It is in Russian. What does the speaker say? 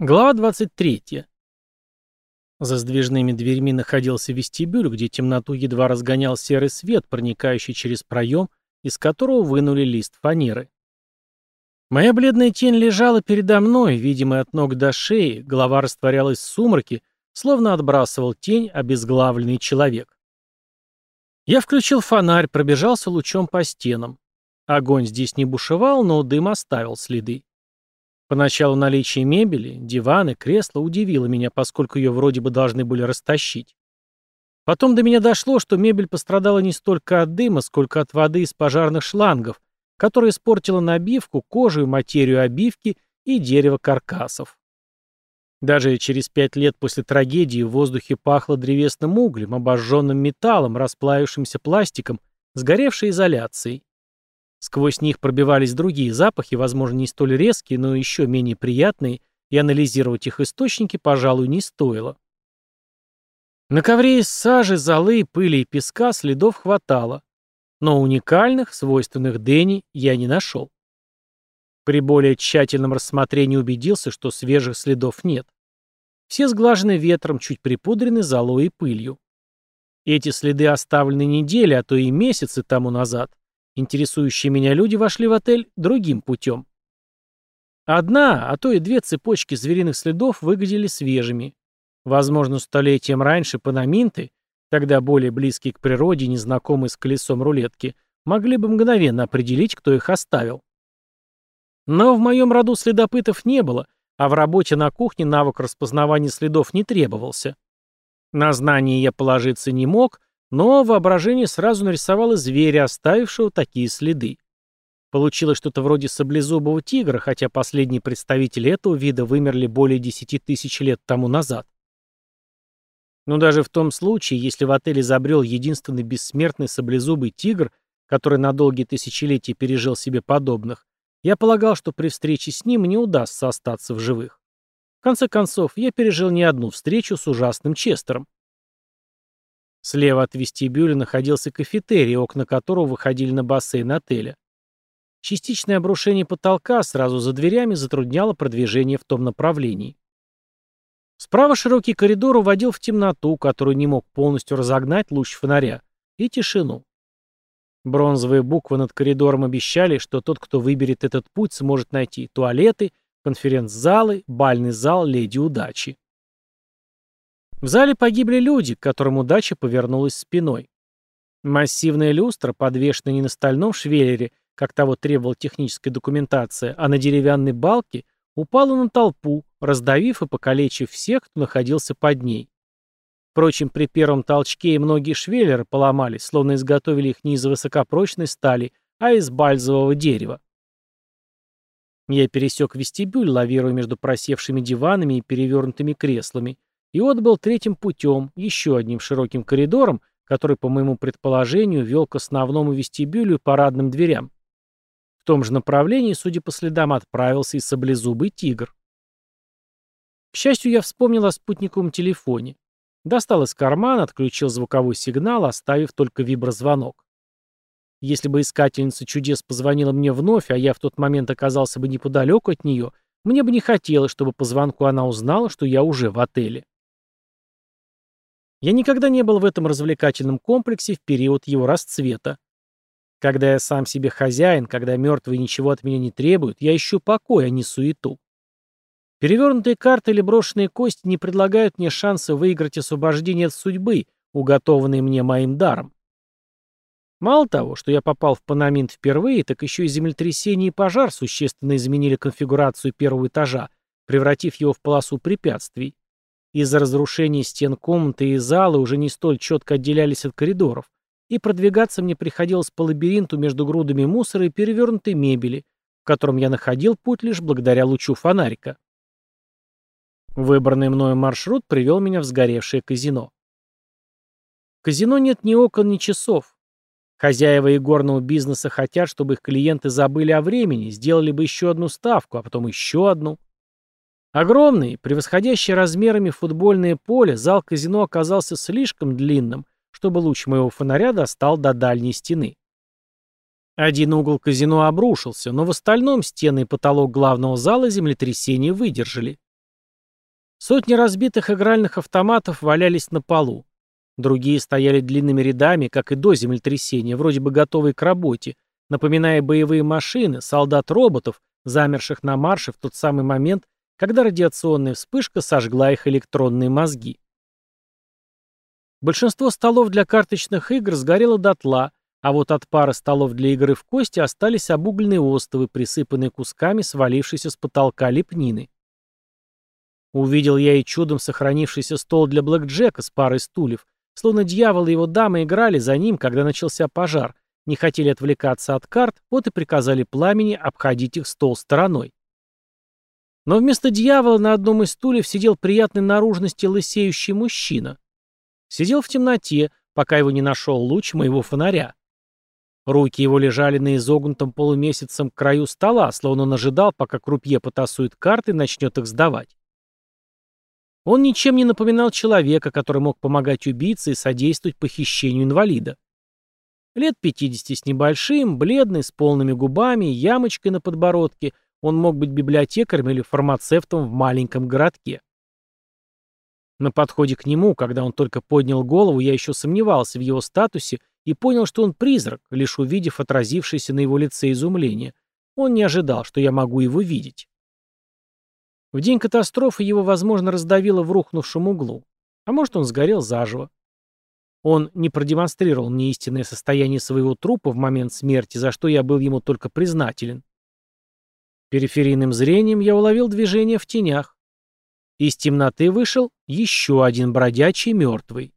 Глава 23. За сдвижными дверьми находился вестибюль, где темноту едва разгонял серый свет, проникающий через проем, из которого вынули лист фанеры. Моя бледная тень лежала передо мной, видимая от ног до шеи, голова растворялась в сумраке, словно отбрасывал тень обезглавленный человек. Я включил фонарь, пробежался лучом по стенам. Огонь здесь не бушевал, но дым оставил следы. Поначалу наличие мебели, диваны, кресла удивило меня, поскольку ее вроде бы должны были растащить. Потом до меня дошло, что мебель пострадала не столько от дыма, сколько от воды из пожарных шлангов, которая испортила набивку, кожу и материю обивки и дерево каркасов. Даже через пять лет после трагедии в воздухе пахло древесным углем, обожженным металлом, расплавившимся пластиком, сгоревшей изоляцией. Сквозь них пробивались другие запахи, возможно, не столь резкие, но еще менее приятные, и анализировать их источники, пожалуй, не стоило. На ковре из сажи, золы, пыли и песка следов хватало, но уникальных, свойственных Дэнни, я не нашел. При более тщательном рассмотрении убедился, что свежих следов нет. Все сглажены ветром, чуть припудрены золой и пылью. Эти следы оставлены недели, а то и месяцы тому назад. Интересующие меня люди вошли в отель другим путем. Одна, а то и две цепочки звериных следов выглядели свежими. Возможно, столетием раньше панаминты, тогда более близкие к природе, незнакомые с колесом рулетки, могли бы мгновенно определить, кто их оставил. Но в моем роду следопытов не было, а в работе на кухне навык распознавания следов не требовался. На знание я положиться не мог, но воображение сразу нарисовало зверя, оставившего такие следы. Получилось что-то вроде саблезубого тигра, хотя последние представители этого вида вымерли более 10 тысяч лет тому назад. Но даже в том случае, если в отеле забрел единственный бессмертный саблезубый тигр, который на долгие тысячелетия пережил себе подобных, я полагал, что при встрече с ним не удастся остаться в живых. В конце концов, я пережил не одну встречу с ужасным Честером. Слева от вестибюля находился кафетерий, окна которого выходили на бассейн отеля. Частичное обрушение потолка сразу за дверями затрудняло продвижение в том направлении. Справа широкий коридор уводил в темноту, которую не мог полностью разогнать луч фонаря, и тишину. Бронзовые буквы над коридором обещали, что тот, кто выберет этот путь, сможет найти туалеты, конференц-залы, бальный зал «Леди удачи». В зале погибли люди, к которым удача повернулась спиной. Массивная люстра, подвешенная не на стальном швеллере, как того требовала техническая документация, а на деревянной балке, упала на толпу, раздавив и покалечив всех, кто находился под ней. Впрочем, при первом толчке и многие швеллеры поломались, словно изготовили их не из высокопрочной стали, а из бальзового дерева. Я пересек вестибюль, лавируя между просевшими диванами и перевернутыми креслами, и отбыл третьим путем, еще одним широким коридором, который, по моему предположению, вел к основному вестибюлю и парадным дверям. В том же направлении, судя по следам, отправился и саблезубый тигр. К счастью, я вспомнил о спутниковом телефоне. Достал из кармана, отключил звуковой сигнал, оставив только виброзвонок. Если бы искательница чудес позвонила мне вновь, а я в тот момент оказался бы неподалеку от нее, мне бы не хотелось, чтобы по звонку она узнала, что я уже в отеле. Я никогда не был в этом развлекательном комплексе в период его расцвета. Когда я сам себе хозяин, когда мертвые ничего от меня не требуют, я ищу покой, а не суету. Перевернутые карты или брошенные кости не предлагают мне шанса выиграть освобождение от судьбы, уготованные мне моим даром. Мало того, что я попал в Панаминт впервые, так еще и землетрясение и пожар существенно изменили конфигурацию первого этажа, превратив его в полосу препятствий. Из-за разрушения стен комнаты и зала уже не столь четко отделялись от коридоров, и продвигаться мне приходилось по лабиринту между грудами мусора и перевернутой мебели, в котором я находил путь лишь благодаря лучу фонарика. Выбранный мною маршрут привел меня в сгоревшее казино. В казино нет ни окон, ни часов. Хозяева игорного бизнеса хотят, чтобы их клиенты забыли о времени, сделали бы еще одну ставку, а потом еще одну. Огромный, превосходящий размерами футбольное поле, зал казино оказался слишком длинным, чтобы луч моего фонаря достал до дальней стены. Один угол казино обрушился, но в остальном стены и потолок главного зала землетрясения выдержали. Сотни разбитых игральных автоматов валялись на полу. Другие стояли длинными рядами, как и до землетрясения, вроде бы готовые к работе, напоминая боевые машины, солдат-роботов, замерших на марше в тот самый момент, когда радиационная вспышка сожгла их электронные мозги. Большинство столов для карточных игр сгорело дотла, а вот от пары столов для игры в кости остались обугленные остовы, присыпанные кусками свалившейся с потолка лепнины. Увидел я и чудом сохранившийся стол для блэкджека с парой стульев, словно дьявол и его дамы играли за ним, когда начался пожар, не хотели отвлекаться от карт, вот и приказали пламени обходить их стол стороной. Но вместо дьявола на одном из стульев сидел приятной наружности лысеющий мужчина. Сидел в темноте, пока его не нашел луч моего фонаря. Руки его лежали на изогнутом полумесяцем краю стола, словно он ожидал, пока крупье потасует карты и начнет их сдавать. Он ничем не напоминал человека, который мог помогать убийце и содействовать похищению инвалида. Лет 50 с небольшим, бледный, с полными губами, ямочкой на подбородке, он мог быть библиотекарем или фармацевтом в маленьком городке. На подходе к нему, когда он только поднял голову, я еще сомневался в его статусе и понял, что он призрак, лишь увидев отразившееся на его лице изумление. Он не ожидал, что я могу его видеть. В день катастрофы его, возможно, раздавило в рухнувшем углу. А может, он сгорел заживо. Он не продемонстрировал мне истинное состояние своего трупа в момент смерти, за что я был ему только признателен. Периферийным зрением я уловил движение в тенях. Из темноты вышел еще один бродячий мертвый.